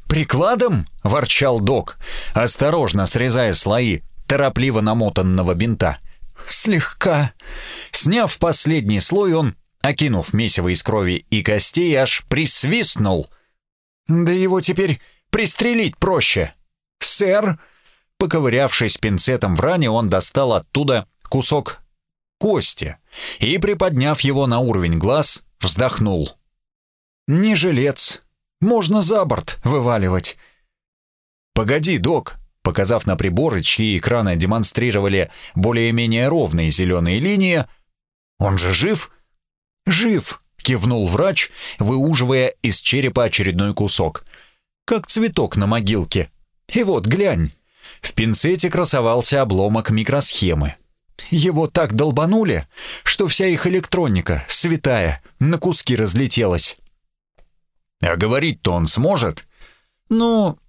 «Прикладом?» — ворчал док, осторожно срезая слои торопливо намотанного бинта. «Слегка». Сняв последний слой, он окинув месиво из крови и костей, аж присвистнул. «Да его теперь Пристрелить проще!» «Сэр!» Поковырявшись пинцетом в ране, он достал оттуда кусок кости и, приподняв его на уровень глаз, вздохнул. «Не жилец. Можно за борт вываливать». «Погоди, док», показав на приборы, чьи экраны демонстрировали более-менее ровные зеленые линии. «Он же жив?» «Жив», — кивнул врач, выуживая из черепа очередной кусок. «Как цветок на могилке. И вот, глянь». В пинцете красовался обломок микросхемы. Его так долбанули, что вся их электроника, святая, на куски разлетелась. А говорить-то он сможет? Ну,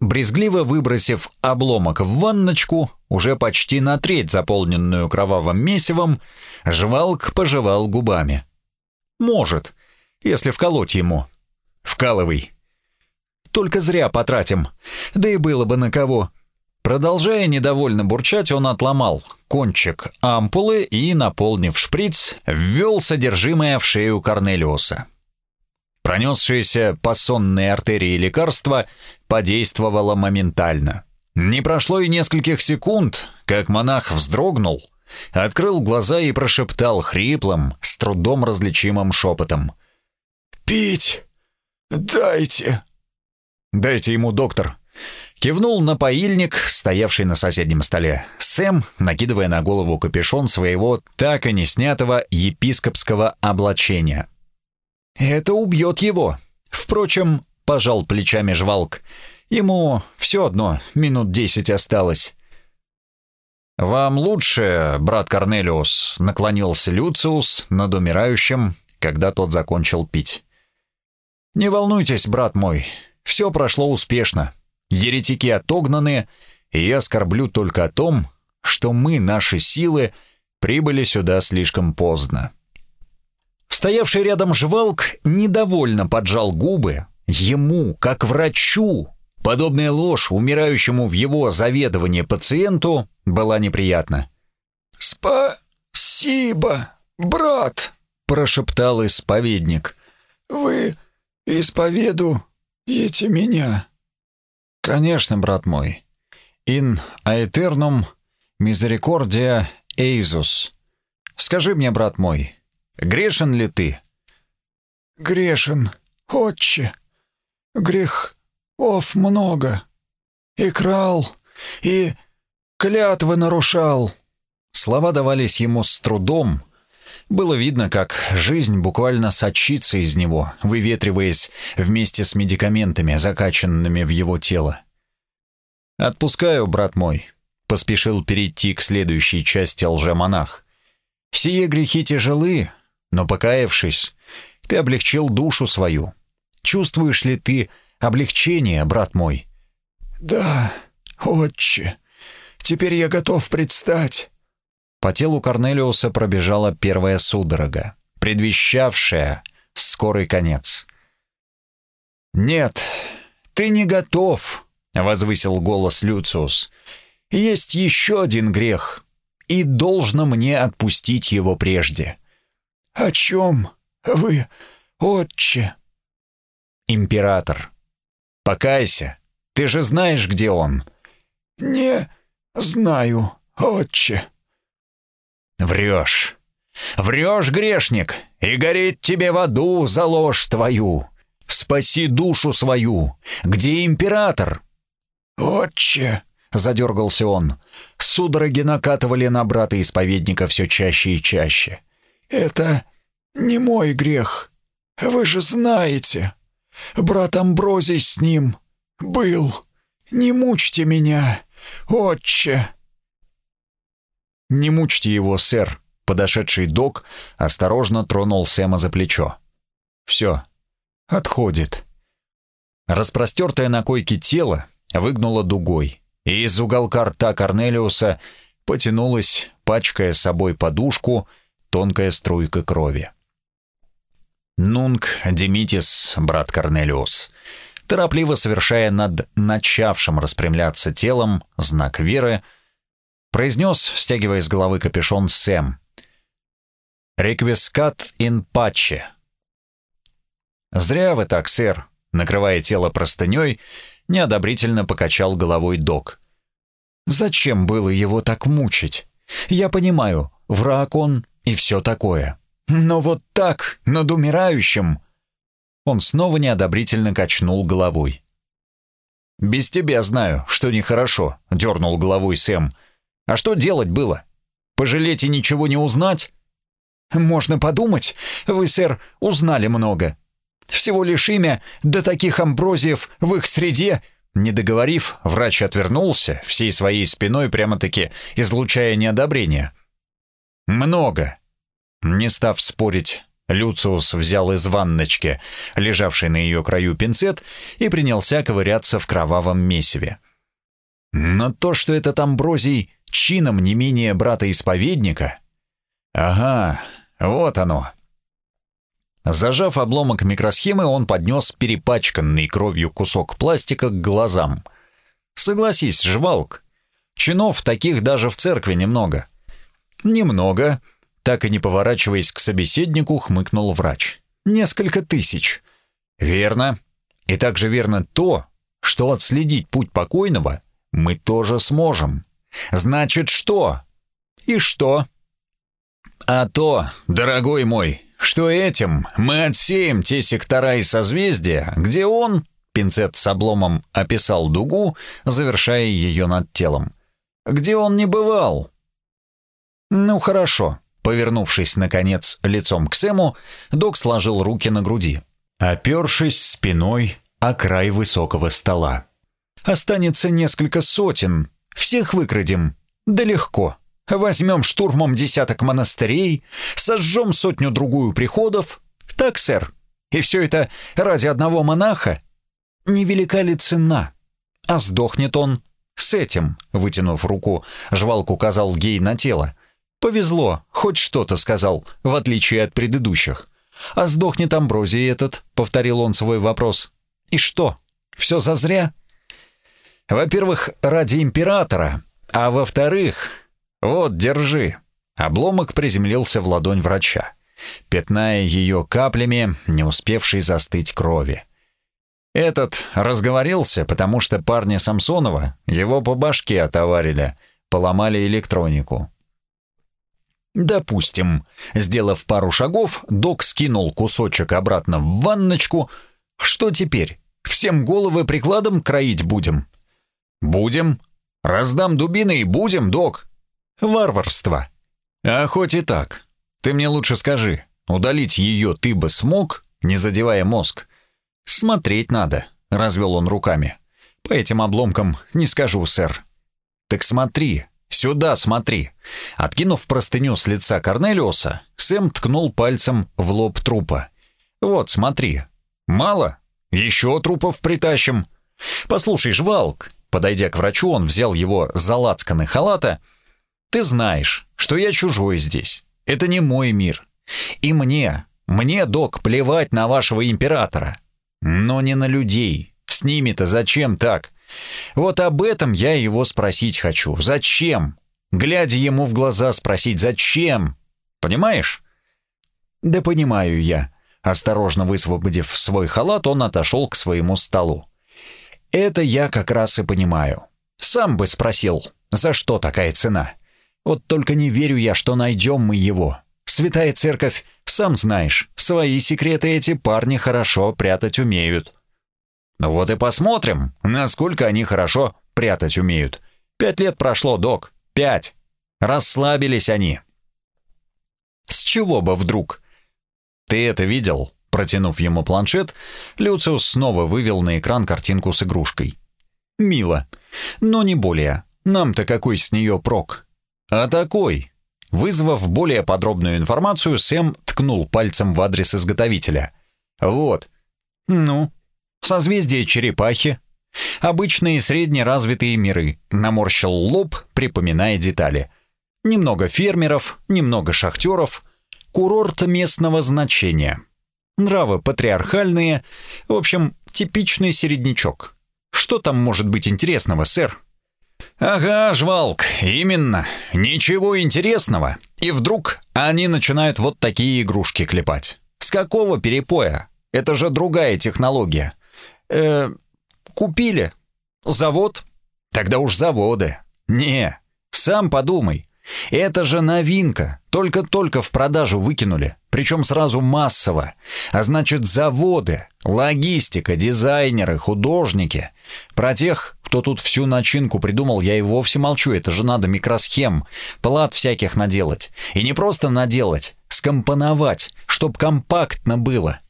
брезгливо выбросив обломок в ванночку, уже почти на треть заполненную кровавым месивом, жвалк пожевал губами. Может, если вколоть ему. Вкалывай. Только зря потратим. Да и было бы на кого. Продолжая недовольно бурчать, он отломал кончик ампулы и, наполнив шприц, ввел содержимое в шею Корнелиуса. Пронесшееся по сонной артерии лекарство подействовало моментально. Не прошло и нескольких секунд, как монах вздрогнул, открыл глаза и прошептал хриплым, с трудом различимым шепотом. «Пить! Дайте!» «Дайте ему, доктор!» Кивнул на поильник, стоявший на соседнем столе. Сэм, накидывая на голову капюшон своего так и не снятого епископского облачения. «Это убьет его!» Впрочем, пожал плечами жвалк. Ему все одно, минут десять осталось. «Вам лучше, брат Корнелиус», — наклонился Люциус над умирающим, когда тот закончил пить. «Не волнуйтесь, брат мой, все прошло успешно. Еретики отогнаны, и я скорблю только о том, что мы, наши силы, прибыли сюда слишком поздно. Стоявший рядом жвалк недовольно поджал губы. Ему, как врачу, подобная ложь умирающему в его заведовании пациенту была неприятна. «Спасибо, брат», — прошептал исповедник. «Вы исповедуете меня». «Конечно, брат мой. In aeternum misericordia eisus. Скажи мне, брат мой, грешен ли ты?» «Грешен, отче. Грехов много. И крал, и клятвы нарушал». Слова давались ему с трудом, было видно, как жизнь буквально сочится из него, выветриваясь вместе с медикаментами, закачанными в его тело. «Отпускаю, брат мой», — поспешил перейти к следующей части лжемонах. «Сие грехи тяжелы, но, покаявшись, ты облегчил душу свою. Чувствуешь ли ты облегчение, брат мой?» «Да, отче, теперь я готов предстать по телу Корнелиуса пробежала первая судорога, предвещавшая скорый конец. «Нет, ты не готов», — возвысил голос Люциус. «Есть еще один грех, и должно мне отпустить его прежде». «О чем вы, отче?» «Император. Покайся, ты же знаешь, где он». «Не знаю, отче». Врешь. Врешь, грешник, и горит тебе в аду за ложь твою. Спаси душу свою. Где император? Отче, задергался он. Судороги накатывали на брата исповедника все чаще и чаще. Это не мой грех. Вы же знаете. Брат Амброзий с ним был. Не мучьте меня, отче. «Не мучьте его, сэр!» Подошедший док осторожно тронул Сэма за плечо. «Все. Отходит». Распростертое на койке тело выгнуло дугой, и из уголка рта Корнелиуса потянулась, пачкая собой подушку, тонкая струйка крови. «Нунг Демитис, брат Корнелиус», торопливо совершая над начавшим распрямляться телом знак веры, произнес, стягивая с головы капюшон Сэм. «Реквискат ин патче». «Зря вы так, сэр», накрывая тело простыней, неодобрительно покачал головой док. Зачем было его так мучить? Я понимаю, враг он и все такое. Но вот так, над умирающим... Он снова неодобрительно качнул головой. «Без тебя знаю, что нехорошо», — дернул головой Сэм. «А что делать было? Пожалеть и ничего не узнать?» «Можно подумать, вы, сэр, узнали много. Всего лишь имя, да таких амброзиев в их среде...» Не договорив, врач отвернулся, всей своей спиной прямо-таки излучая неодобрение. «Много!» Не став спорить, Люциус взял из ванночки, лежавший на ее краю пинцет, и принялся ковыряться в кровавом месиве. Но то, что этот Амброзий чином не менее брата-исповедника... Ага, вот оно. Зажав обломок микросхемы, он поднес перепачканный кровью кусок пластика к глазам. Согласись, жвалк. Чинов таких даже в церкви немного. Немного, так и не поворачиваясь к собеседнику, хмыкнул врач. Несколько тысяч. Верно. И также верно то, что отследить путь покойного мы тоже сможем. Значит, что? И что? А то, дорогой мой, что этим мы отсеем те сектора и созвездия, где он, пинцет с обломом описал дугу, завершая ее над телом, где он не бывал. Ну хорошо, повернувшись, наконец, лицом к Сэму, док сложил руки на груди, опершись спиной о край высокого стола. Останется несколько сотен, всех выкрадем, да легко. Возьмем штурмом десяток монастырей, сожжем сотню-другую приходов. Так, сэр. И все это ради одного монаха? Невелика ли цена? А сдохнет он с этим, вытянув руку, жвалк указал гей на тело. Повезло, хоть что-то сказал, в отличие от предыдущих. А сдохнет Амброзий этот, повторил он свой вопрос. И что? Все зазря? Во-первых, ради императора, а во-вторых, «Вот, держи». Обломок приземлился в ладонь врача, пятная ее каплями, не успевшей застыть крови. Этот разговорился, потому что парни Самсонова его по башке отоварили, поломали электронику. Допустим, сделав пару шагов, док скинул кусочек обратно в ванночку. Что теперь? Всем головы прикладом кроить будем? Будем. Раздам дубины и будем, док. Варварство. А хоть и так. Ты мне лучше скажи, удалить ее ты бы смог, не задевая мозг? Смотреть надо, развел он руками. По этим обломкам не скажу, сэр. Так смотри, сюда смотри. Откинув простыню с лица Корнелиуса, Сэм ткнул пальцем в лоб трупа. Вот, смотри. Мало? Еще трупов притащим. Послушай, жвалк. Подойдя к врачу, он взял его за лацканы халата — ты знаешь, что я чужой здесь. Это не мой мир. И мне, мне, док, плевать на вашего императора. Но не на людей. С ними-то зачем так? Вот об этом я его спросить хочу. Зачем? Глядя ему в глаза спросить «Зачем?» Понимаешь? Да понимаю я. Осторожно высвободив свой халат, он отошел к своему столу. Это я как раз и понимаю. Сам бы спросил, за что такая цена? Вот только не верю я, что найдем мы его. Святая церковь, сам знаешь, свои секреты эти парни хорошо прятать умеют. Ну вот и посмотрим, насколько они хорошо прятать умеют. Пять лет прошло, док. Пять. Расслабились они. С чего бы вдруг? Ты это видел? Протянув ему планшет, Люциус снова вывел на экран картинку с игрушкой. Мило, но не более. Нам-то какой с нее прок? «А такой!» Вызвав более подробную информацию, Сэм ткнул пальцем в адрес изготовителя. «Вот. Ну, созвездие черепахи. Обычные среднеразвитые миры», — наморщил лоб, припоминая детали. «Немного фермеров, немного шахтеров, курорт местного значения. Нравы патриархальные, в общем, типичный середнячок. Что там может быть интересного, сэр?» «Ага, жвалк, именно. Ничего интересного. И вдруг они начинают вот такие игрушки клепать. С какого перепоя? Это же другая технология. Э, купили. Завод? Тогда уж заводы. Не, сам подумай. Это же новинка, только-только в продажу выкинули, причем сразу массово. А значит, заводы, логистика, дизайнеры, художники. Про тех, кто тут всю начинку придумал, я и вовсе молчу, это же надо микросхем, плат всяких наделать. И не просто наделать, скомпоновать, чтоб компактно было.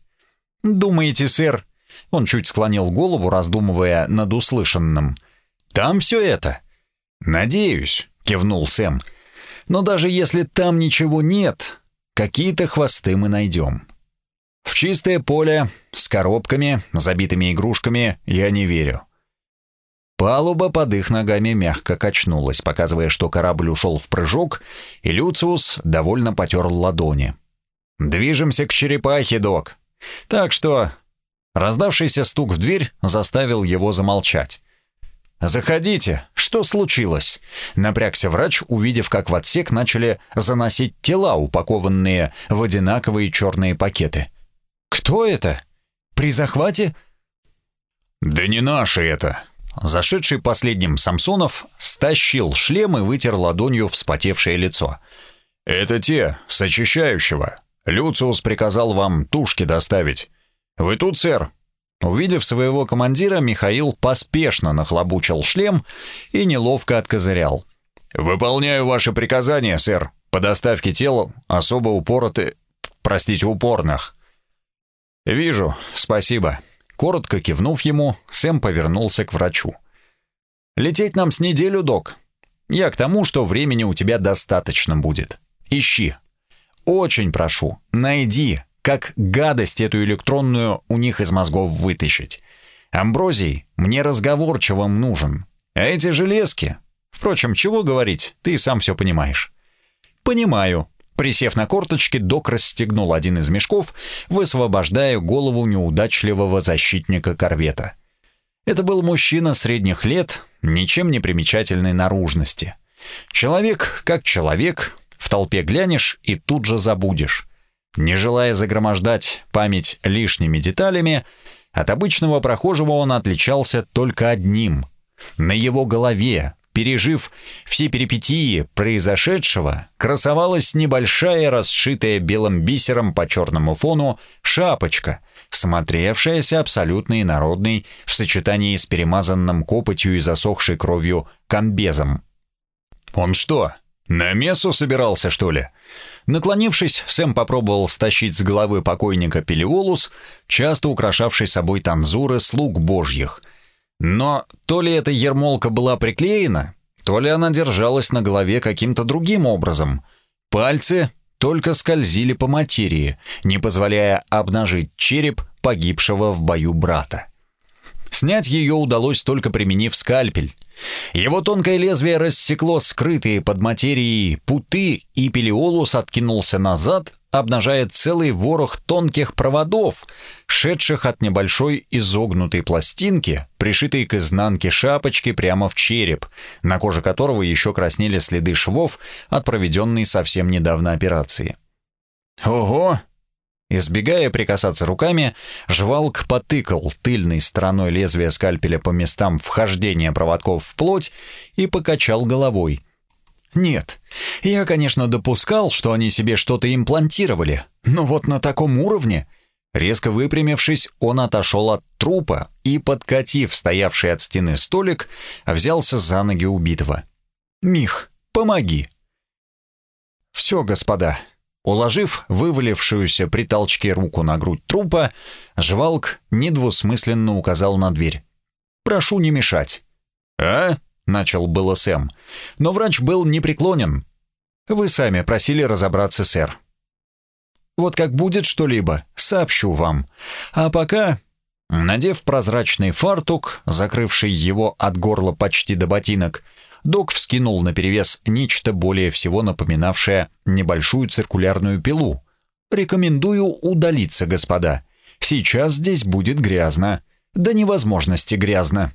Думаете, сэр? Он чуть склонил голову, раздумывая над услышанным. Там все это? Надеюсь, кивнул Сэм. Но даже если там ничего нет, какие-то хвосты мы найдем. В чистое поле, с коробками, забитыми игрушками, я не верю. Палуба под их ногами мягко качнулась, показывая, что корабль ушел в прыжок, и Люциус довольно потер ладони. «Движемся к черепахе, док. Так что...» Раздавшийся стук в дверь заставил его замолчать. «Заходите. Что случилось?» Напрягся врач, увидев, как в отсек начали заносить тела, упакованные в одинаковые черные пакеты. «Кто это? При захвате?» «Да не наши это!» Зашедший последним Самсонов стащил шлем и вытер ладонью вспотевшее лицо. «Это те, с очищающего. Люциус приказал вам тушки доставить. Вы тут, сэр?» Увидев своего командира, Михаил поспешно нахлобучил шлем и неловко откозырял. «Выполняю ваше приказание, сэр, по доставке тела особо упороты... простите, упорных». «Вижу, спасибо». Коротко кивнув ему, Сэм повернулся к врачу. «Лететь нам с неделю, док. Я к тому, что времени у тебя достаточно будет. Ищи. Очень прошу, найди, как гадость эту электронную у них из мозгов вытащить. Амброзий мне разговорчивым нужен. А эти железки... Впрочем, чего говорить, ты сам все понимаешь. Понимаю. Присев на корточки, док расстегнул один из мешков, высвобождая голову неудачливого защитника корвета. Это был мужчина средних лет, ничем не примечательной наружности. Человек как человек, в толпе глянешь и тут же забудешь. Не желая загромождать память лишними деталями, от обычного прохожего он отличался только одним. На его голове, пережив все перипетии произошедшего, красовалась небольшая, расшитая белым бисером по черному фону, шапочка, смотревшаяся абсолютно инородной в сочетании с перемазанным копотью и засохшей кровью комбезом. «Он что, на мессу собирался, что ли?» Наклонившись, Сэм попробовал стащить с головы покойника Пелиолус, часто украшавший собой танзуры слуг божьих. Но то ли эта ермолка была приклеена, то ли она держалась на голове каким-то другим образом. Пальцы только скользили по материи, не позволяя обнажить череп погибшего в бою брата. Снять ее удалось только применив скальпель, его тонкое лезвие рассекло скрытые под материей путы, и Пелиолус откинулся назад, обнажая целый ворох тонких проводов, шедших от небольшой изогнутой пластинки, пришитой к изнанке шапочки прямо в череп, на коже которого еще краснели следы швов от проведенной совсем недавно операции. «Ого!» Избегая прикасаться руками, жвалк потыкал тыльной стороной лезвия скальпеля по местам вхождения проводков в плоть и покачал головой. «Нет, я, конечно, допускал, что они себе что-то имплантировали, но вот на таком уровне...» Резко выпрямившись, он отошел от трупа и, подкатив стоявший от стены столик, взялся за ноги убитого. «Мих, помоги!» «Все, господа, Уложив вывалившуюся при толчке руку на грудь трупа, жвалк недвусмысленно указал на дверь. «Прошу не мешать». «А?» — начал было Сэм. Но врач был непреклонен. «Вы сами просили разобраться, сэр». «Вот как будет что-либо, сообщу вам. А пока...» Надев прозрачный фартук, закрывший его от горла почти до ботинок, Док вскинул наперевес нечто более всего напоминавшее небольшую циркулярную пилу. «Рекомендую удалиться, господа. Сейчас здесь будет грязно. До невозможности грязно».